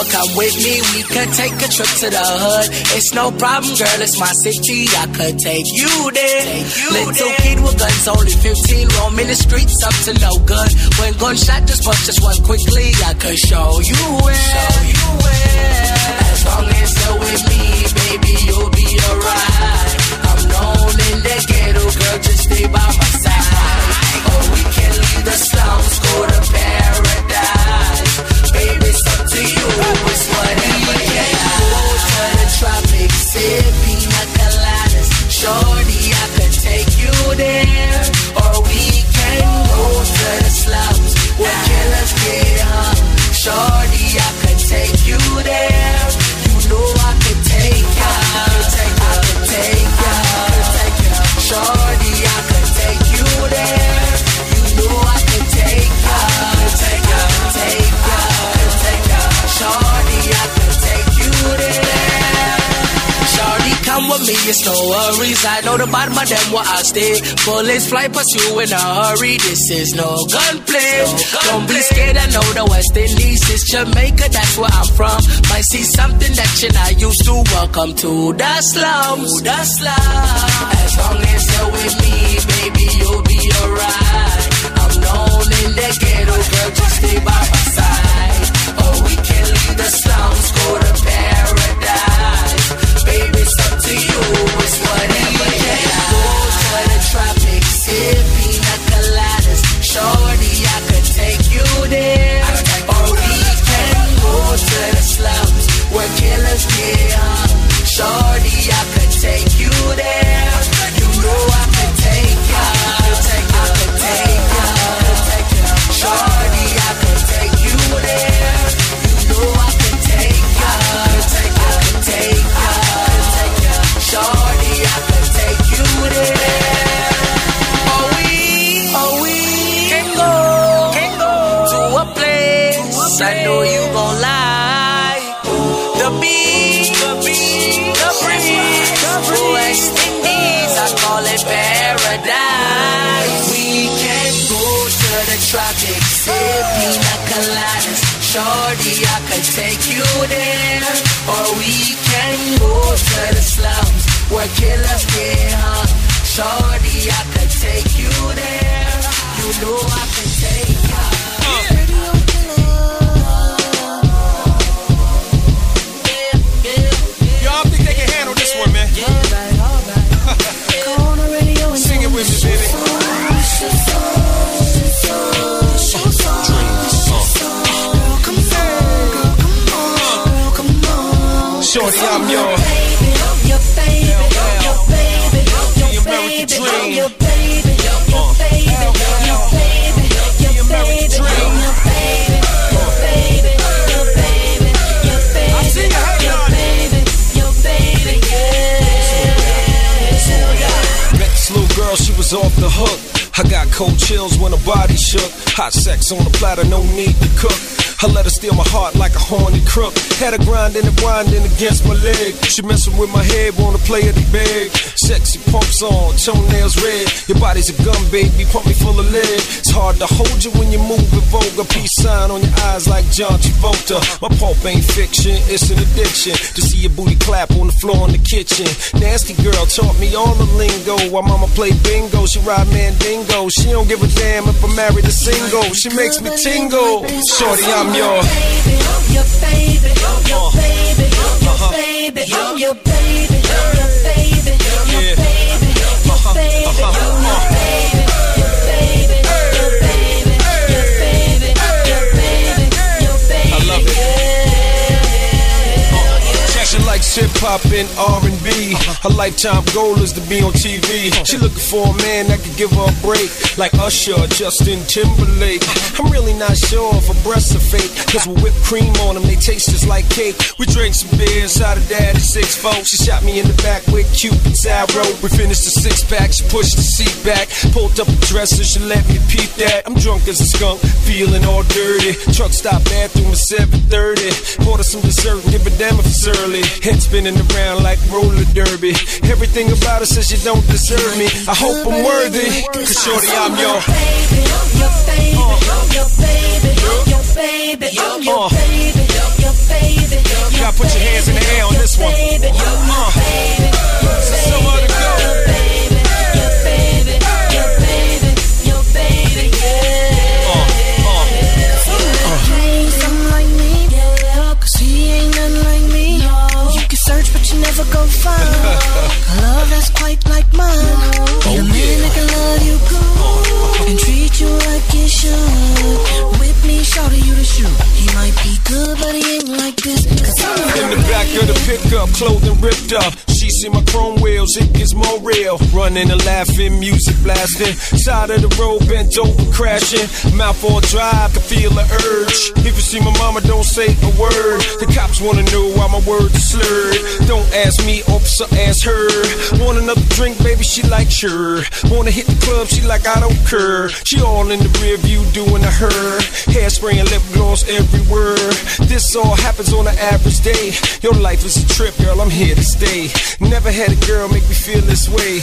but come with me. We could take a trip to the hood. It's no problem, girl. It's my city. I could take you there. Little kid with guns, only 15, roaming the streets up to no good. When gunshot just bust just one quickly, I could show you where. Show you where. As long as you're with me, baby, you'll be alright. I'm known in the ghetto, girl, just stay by my side. Or we can leave the slums, go to paradise. It's no worries. I know the bottom of them where I stay. Bullets fly past you in a hurry. This is no gunplay. Don't be scared, I know the West Indies is Jamaica, that's where I'm from. Might see something that you're not used to. Welcome to the slums. The slums. As long as you're with me, baby, you'll be alright. I'm known in the ghetto, girl, just stay by my side. Or we can leave the slums, go hung. I take you there, or we can go to the slums where killers get hung. Shorty, I could take you there. You know I Shorty, I'm your American dream. I see you hating on it. Met this little girl, she was off the hook. I got cold chills when her body shook. Hot sex on the platter, no need to cook. I let her steal my heart like a horny crook. Had her grinding and winding against my leg. She messing with my head, wanna play at the bag. Sexy pumps on, toenails red. Your body's a gun, baby, pump me full of lead. It's hard to hold you when you move vogue. A peace sign on your eyes like John Travolta. My pulp ain't fiction, it's an addiction. To see your booty clap on the floor in the kitchen. Nasty girl taught me all the lingo. While mama play bingo, she ride mandingo. She don't give a damn if I'm married or single. She makes me tingle. Shorty, I'm your. Baby, your baby, your baby, your baby. I love it. Fashion like hip hop and R&B. Her lifetime goal is to be on TV. She looking for a man that could give her a break, like Usher, or Justin Timberlake. I'm really not sure if her breasts are fake, cause with whipped cream on them, they taste just like cake. We drank some beers out of daddy's six fold. She shot me in the back with Cupid's arrow. We finished the six pack, she pushed the seat back, pulled up a dresser, she let me peep that. I'm drunk as a skunk, feeling all dirty. Truck stop bathroom at 7:30. Order some dessert, give a damn if it's early. Spinning around like roller derby. Everything about her says you don't deserve me. I hope I'm worthy, cause shorty, I'm your. baby. You gotta put your hands in the air on this one. Uh. Running and laughing, music blasting. Side of the road, bent over, crashing. Mouth all dry, can feel the urge. If you see my mama, don't say a word. The cops wanna know why my words are slurred. Don't ask me, officer, ask her. Want another drink, baby? She like sure. Wanna hit the club? She like I don't care. She all in the rear view doing a her. Hairspray and lip gloss everywhere. This all happens on an average day. Your life is a trip, girl. I'm here to stay. Never had a girl make me feel this way,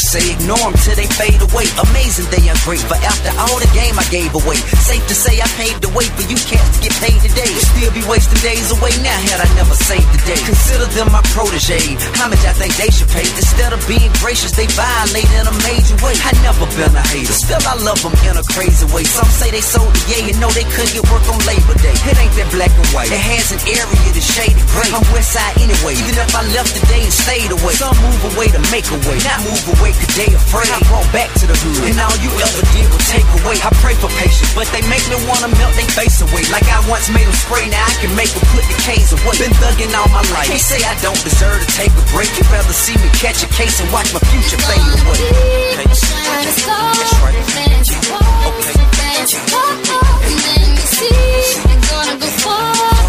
say, ignore them till they fade away. Amazing they ungrateful after all the game I gave away. Safe to say I paved the way for you cats to get paid today. Still be wasting days away now had I never saved the day. Consider them my protege. How much I think they should pay? Instead of being gracious, they violate in a major way. I never been a hater, still I love them in a crazy way. Some say they sold the yay and know they couldn't get work on Labor Day. It ain't that black and white. It has an area that's shaded gray. I'm west side anyway, even if I left today and stayed away. Some move away to make a way, not move away cause they afraid. I brought back to the hood, and all you ever did was take away. I pray for patience, but they make me wanna melt they face away. Like I once made them spray, now I can make them put the K's away. Been thugging all my life, can't say I don't deserve to take a break. You'd rather see me catch a case and watch my future fade away. Star, That's right. clothes, fancy. And then you see, they're gonna go far,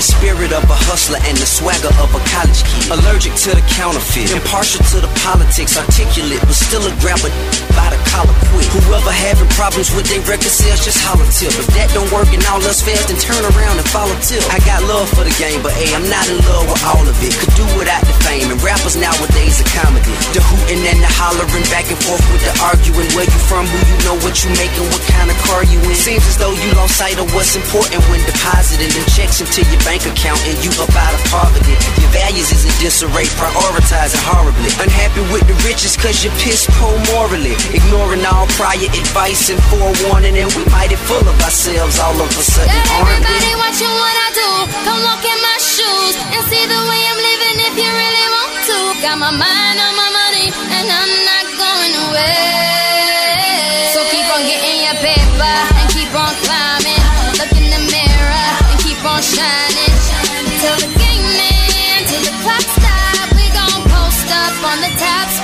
the spirit of a hustler and the swagger of a college kid. Allergic to the counterfeit, impartial to the politics, articulate, but still a grabber by the collar quick. Whoever having problems with their record sales, just holler tip. If that don't work and all else fails, then turn around and follow tip. I got love for the game, but hey, I'm not in love with all of it. Could do without the fame, and rappers nowadays are comedy. The hooting and the hollering, back and forth with the arguing. Where you from, who you know, what you making, what kind of car you in. Seems as though you lost sight of what's important when depositing them checks into your bank account and you up out of poverty. Your values is in disarray, prioritizing horribly. Unhappy with the riches cause you're piss poor morally. Ignoring all prior advice and forewarning, and we mighty full of ourselves all of a sudden, we? everybody watching what I do. Come walk in my shoes and see the way I'm living if you really want to. Got my mind on my money and I'm not going away.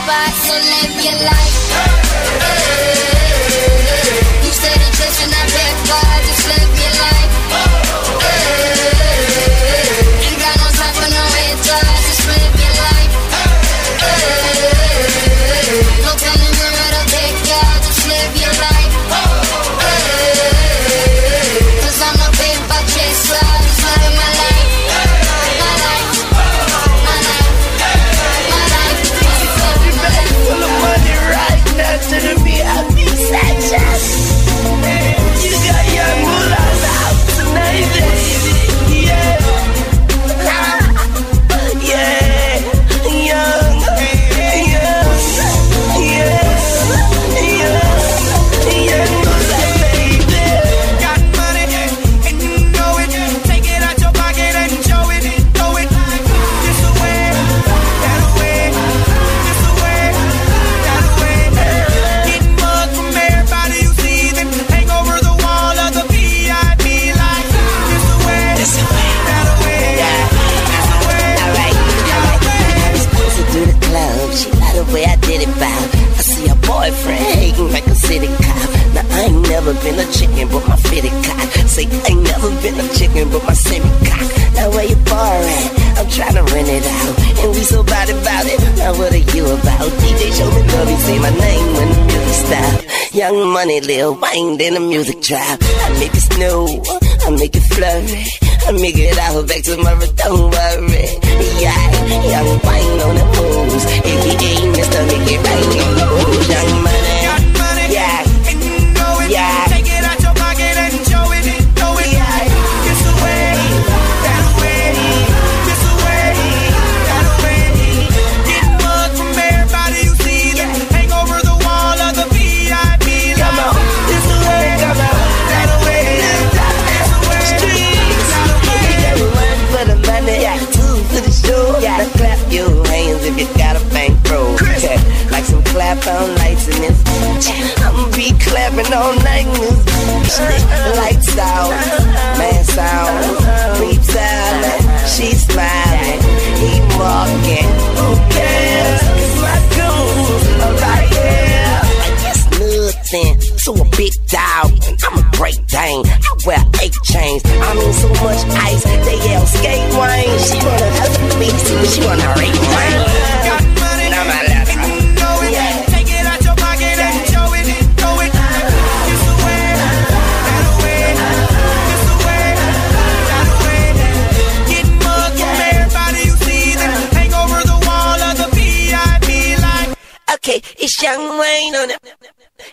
Spot. So live your life. Money, Lil Wayne, then the music drop. I make it snow, I make it flurry. I make it out back tomorrow, don't worry. Yeah, young wine on the moves. AKA Mr. Make It Rain on the moves. Young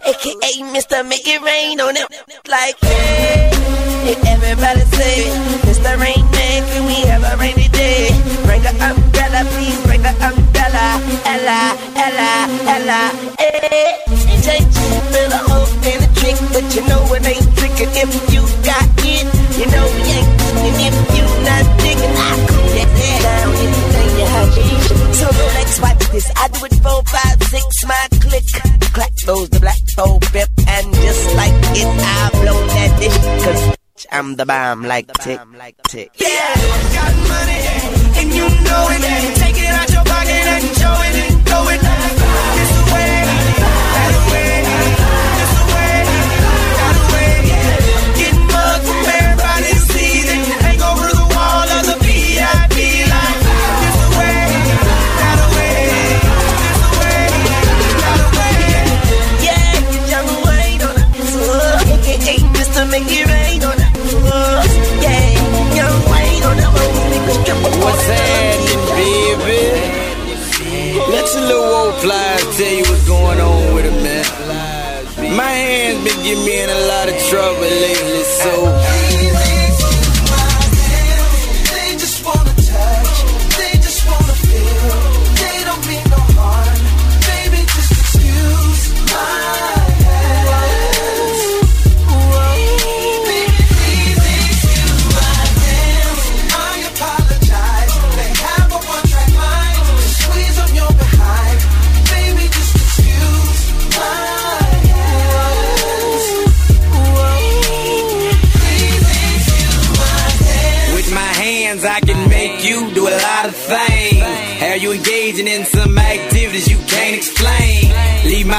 AKA Mr. Make It Rain on it. Like, hey, everybody say, Mr. Rain Man, can we have a rainy day? Bring an umbrella, please bring an umbrella. Ella, Ella, Ella, eh. hey. Change for the hope and the trick, but you know it ain't tricking if I do it four, five, six, my click. Clack goes the black hole pip, and just like it, I blow that dick. Cause I'm the bomb like tick, like tick. Yeah, got money, and you know it. Take it out your pocket and show it, throw it. The way, Make It Rain on. Uh, yeah, young Wayne on it. What's happening, baby? Let your little old flies tell you what's going on with it, man. My hands been getting me in a lot of trouble lately, so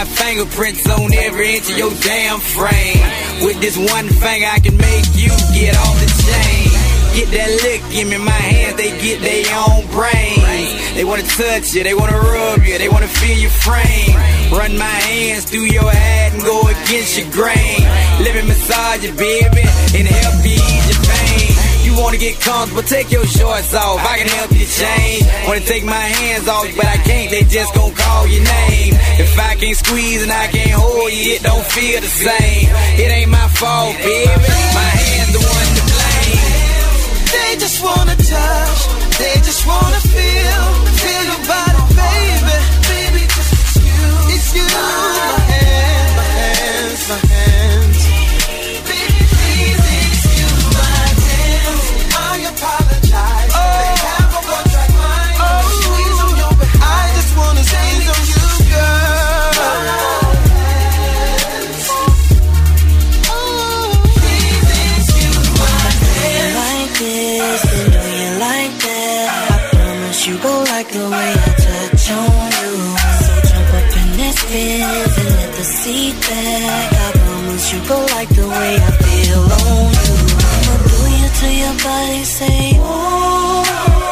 fingerprints on every inch of your damn frame. With this one finger I can make you get off the chain. Get that lick in me, my hands, they get their own brains. They wanna touch you, they wanna rub you, they wanna feel your frame. Run my hands through your head and go against your grain. Let me massage you, baby, and help you ease your pain. You wanna get comfortable, take your shorts off. I can help you change. Wanna take my hands off, but I can't. They just gon' call your name. If I can't squeeze and I can't hold you, it don't feel the same. It ain't my fault, baby. My hands the one to blame. They just wanna touch, they just wanna feel, feel your body, baby. Baby, just excuse, excuse my hands, go like the way I touch on you. So jump up in this Benz and let the seat back. I promise you go like the way I feel on you. I'ma do you till your body say oh.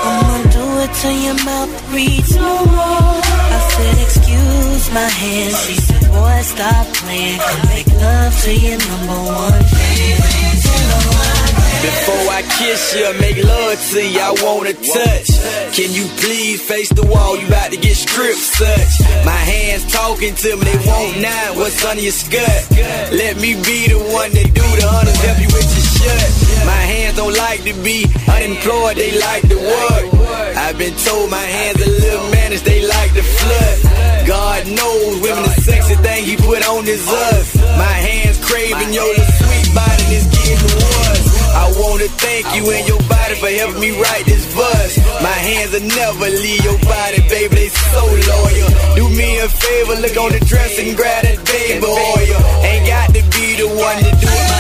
I'ma do it till your mouth reads no more. I said excuse my hand. She said boy stop playing. Come make love to your number one fan. Before I kiss you, make love to you, I wanna touch. Can you please face the wall? You about to get stripped such. My hands talking to me, they want nine. What's under your skirt? Let me be the one that do the honors, help you with your shirt. My hands don't like to be unemployed, they like to work. I've been told my hands a little managed, they like to flirt. God knows women the sexy thing he put on this earth. My hands craving your sweet I wanna thank you and your body for helping me write this verse. My hands will never leave your body, baby. They so loyal. Do me a favor, look on the dress and grab that baby oil. Ain't got to be the one to do it.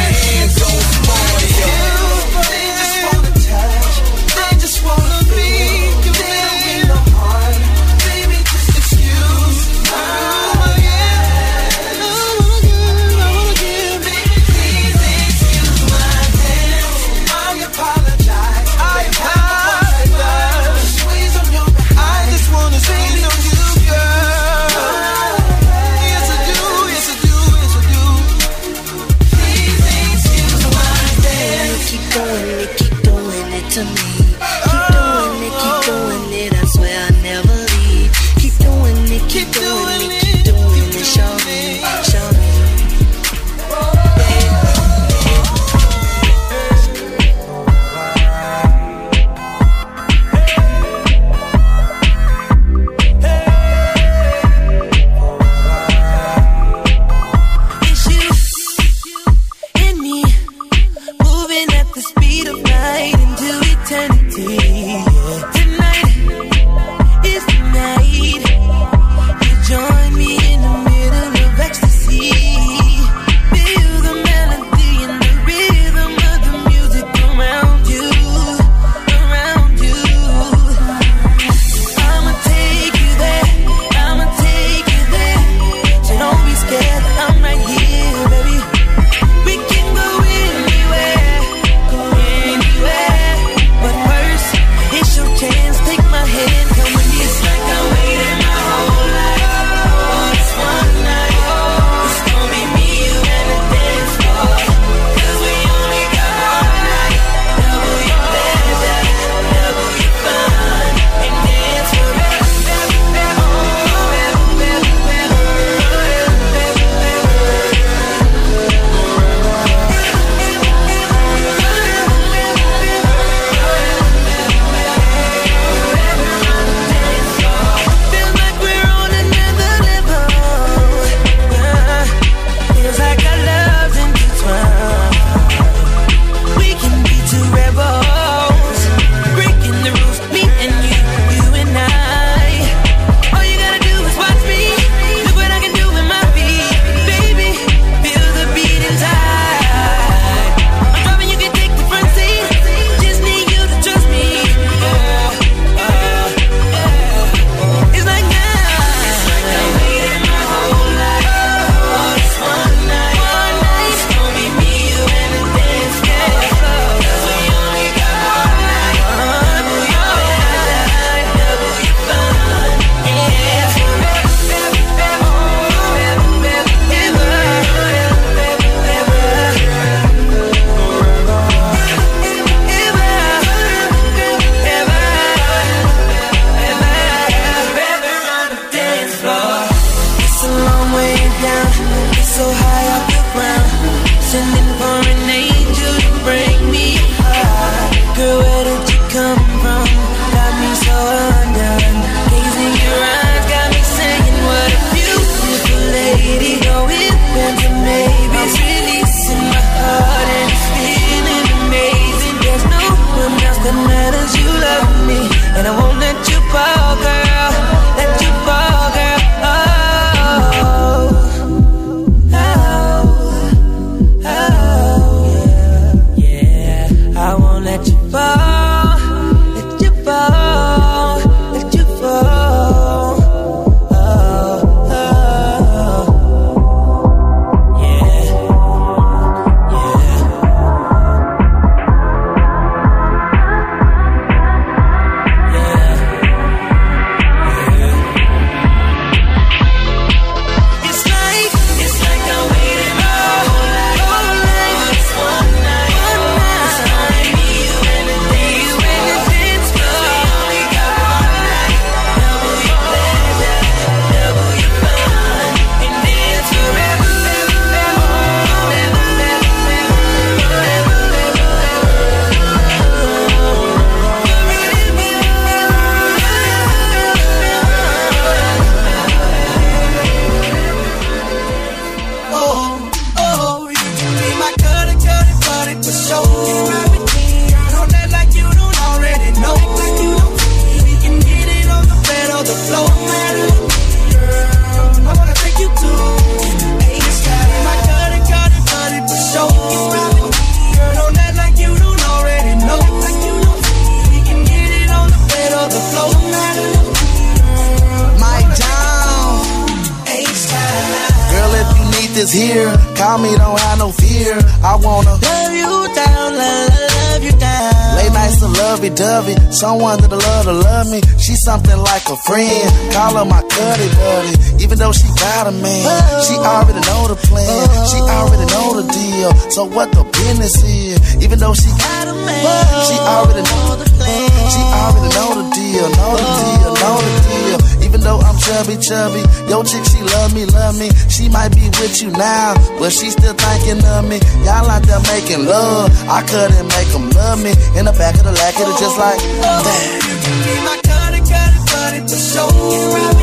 Is. Call me, don't have no fear. I wanna love you down, love, love you down. Late nights to lovey dovey. Someone that'll love to love me. She's something like a friend. Call her my cuddy buddy. Even though she got a man, she already know the plan. She already know the deal. So what the business is? Even though she got a man, she already know the plan. She already know the deal. Know the deal. Know the deal. Though I'm chubby, chubby, yo chick, she love me, love me. She might be with you now, but she still thinking of me. Y'all out there making love, I couldn't make them love me. In the back of the Lac, it just like that. You can be my cuddy, cuddy, buddy for sure. Get ride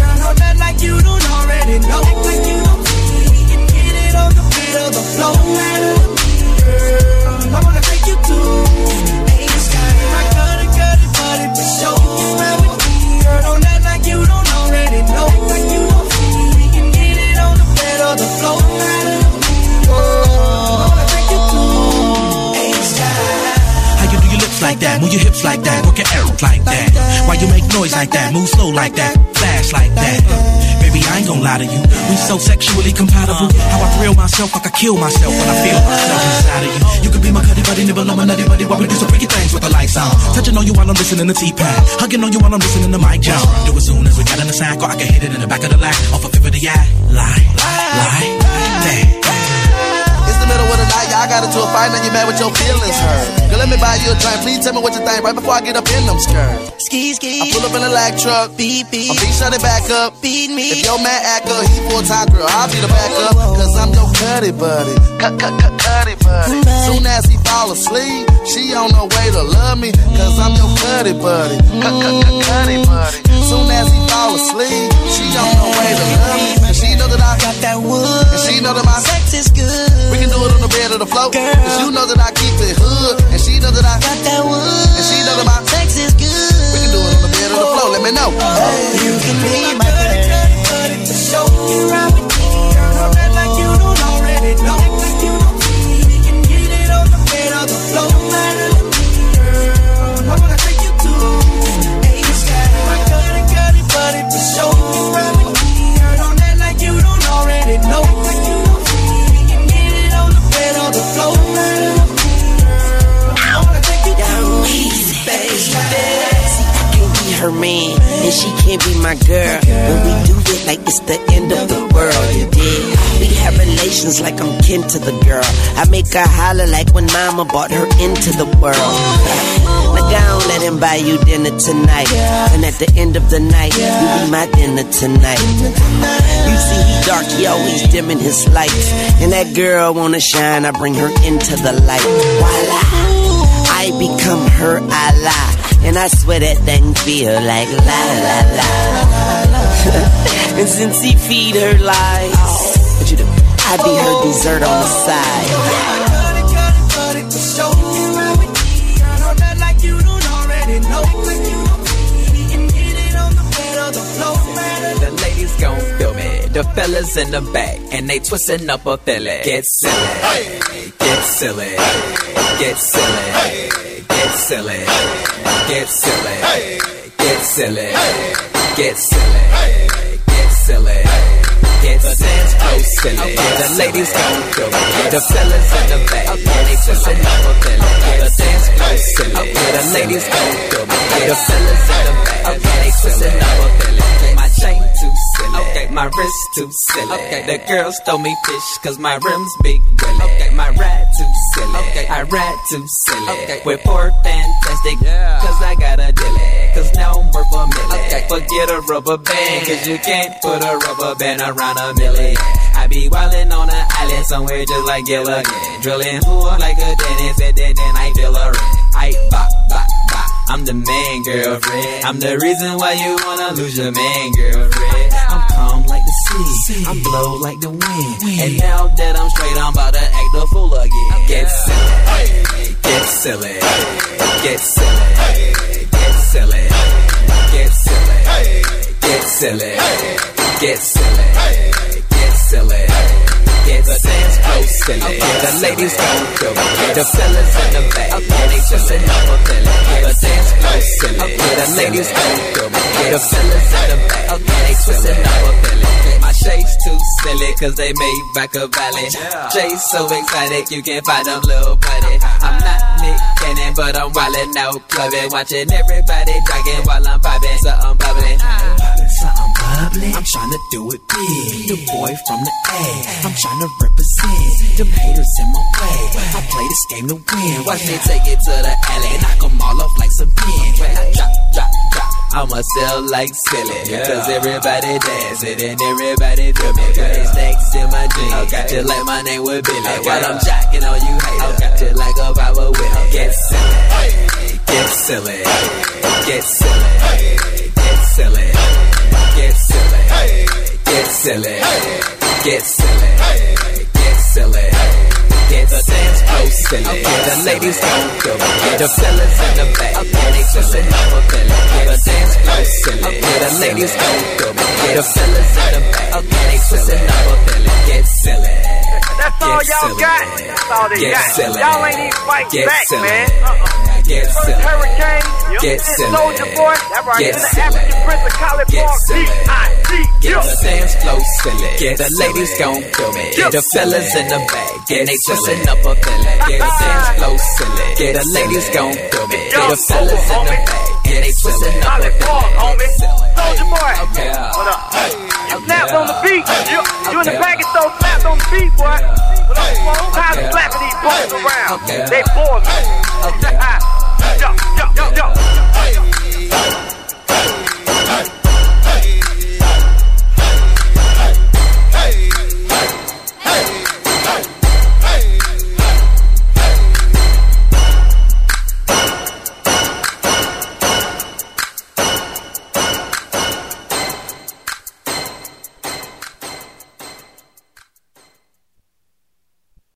girl, know that like you don't already know. Act like you don't see. Get it on the beat of the flow. Girl, I wanna take you to noise like that? Move slow like that. Flash like that. Uh, baby, I ain't gonna lie to you. We so sexually compatible. How I thrill myself, I could kill myself when I feel myself inside of you. You could be my cuddy buddy, nibble on my nutty buddy while we do some freaky things with the lights on. Touching on you while I'm listening to T-Pain. Hugging on you while I'm listening to Mike Jones. Do it soon as we got in the sack, or I can hit it in the back of the Lac. Off a of the eye. Lie, lie, damn. It's night, y'all got into a fight, now you mad with your feelings hurt. Girl, let me buy you a drink, please tell me what you think right before I get up in them skirts. Ski, ski. I pull up in a lag truck, beat, beat. I beat shut it back up. Beat me. If your man act up, he full time girl, I'll be the backup. Cause I'm your cuddy buddy. Cut, cut, cut, cuddy buddy. Soon as he fall asleep, she on her way to love me. Cause I'm your cuddy buddy. Cut, cut, cut, cuddy buddy. Soon as he fall asleep, she on her way to love me. And she know that I got that wood. And she know that my sex is good. The. Girl. Cause you know that I keep it hood. Like it's the end of the world, you did. We have relations like I'm kin to the girl. I make her holler like when mama brought her into the world. Now go on, let him buy you dinner tonight. And at the end of the night, you be my dinner tonight. You see, he dark, he always dimming his lights. And that girl wanna shine, I bring her into the light. Voila, I become her ally. And I swear that thing feel like la la la. and since he feed her lies, what you do? I be her oh. dessert on the side. The ladies gon' feel me. The fellas in the back, and they twisting up a filly. Get silly, get silly, get silly, get silly, get silly, get silly, get silly, get silly. Get silly. dance close silly. The ladies gon' feel me. The fellas in the back, they twisting up a filly. The dance close silly. The ladies gon' feel me. The fellas in the back, they twisting up a filly. My chain too silly. Okay, my wrist too silly. Okay, the girls throw me fish cause my rims big willy. Okay, my ride too silly. Okay, I ride too silly. Okay, with four fantastic cause I got a dilly. Cause now I'm worth a million. Okay, forget a rubber band cause you can't put a rubber band around a million. I be wildin' on an island somewhere just like Gilligan. Drilling pool like a dentist and then I feel a ring. I bop, bop, bop. I'm the man, girlfriend. I'm the reason why you wanna lose your man, girlfriend. I'm calm like the sea. I'm blow like the wind. And now that I'm straight, I'm about to act a fool again. Get silly, get silly, get silly, silly, get silly, get silly, get silly, get silly. Get the dance close silly. The ladies gon' feel me. The fellas in the back, they twisting up a filly. The dance close silly. The ladies gon' feel me. The fellas in the back, they twisting up a filly. My Jay's silly cause they made back a valley. Jay's so excited you can't find them little buddy. I'm not Nick Cannon, but I'm wildin' out clubbing, watching everybody jogging while I'm popping something bubbly. Something bubbly. I'm trying to do it big. The boy from the A. I'm trying to represent. Them haters in my way. I play this game to win. Watch me take it to the alley, knock 'em all off like some pins. When I drop, drop, drop. I'ma sell like silly. Cause everybody dancing and everybody me. Got these snakes in my jeans. Okay. Just like my name was Billy. While I'm jocking on you haters. Okay. Just like a power with Get silly. Get silly. Get silly. Get silly. Get silly. Get silly. Get silly. Get silly. Get the dance flow oh, silly. The ladies gon' go. The fellas in the back. And they twisting up oh, a belly. The dance flow silly. The ladies gon' go. The fellas in the back. And they twisting up a belly. Get silly. That's all y'all got. That's all they got. Y'all ain't even fighting Get back, silly. man. Uh-uh. Get First silly. Hurricane, Get this silly. Soulja Boy, that right, Get this the silly. African Prince of College Get silly. Get the dance flow silly. Get the ladies gon' feel me. Get the fellas in the back. Get and they silly. twisting up a belly. Get the dance flow silly. Get the ladies gon' feel me. Yo, the fellas in the back. And they twisting up a College Park, homie. belly. Soulja Boy, Okay. what up? You snapped on the beat. You, you in the back and throw slapped on the beat, boy. What up, Slow? Time Okay. slapping these boys around. They bore me yo, yo, yo, yo.